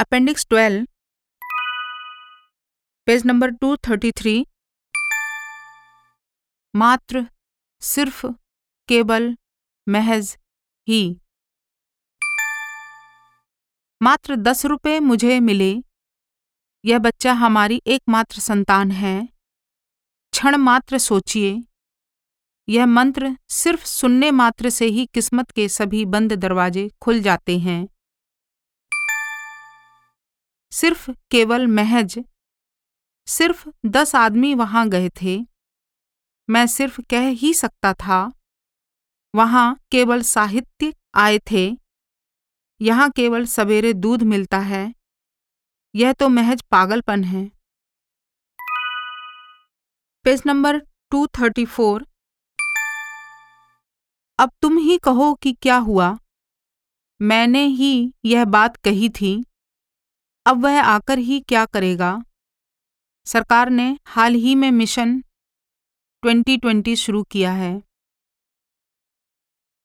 Appendix twelve. Page number two thirty three. मात्र, सिर्फ़, केवल, महज, ही। मात्र दस रुपए मुझे मिले। यह बच्चा हमारी एकमात्र संतान है। क्षण मात्र सोचिए। यह मंत्र सिर्फ़ सुनने मात्र से ही किस्मत के सभी बंद दरवाजे खुल जाते हैं। सिर्फ़ केवल महज, सिर्फ़ दस आदमी वहाँ गए थे। मैं सिर्फ़ कह ही सकता था, वहाँ केवल साहित्य आए थे, यहाँ केवल सवेरे दूध मिलता है, यह तो महज पागलपन है। Page number two thirty four अब तुम ही कहो कि क्या हुआ। मैंने ही यह बात कही थी। अब वह आकर ही क्या करेगा? सरकार ने हाल ही में मिशन 2020 शुरू किया है।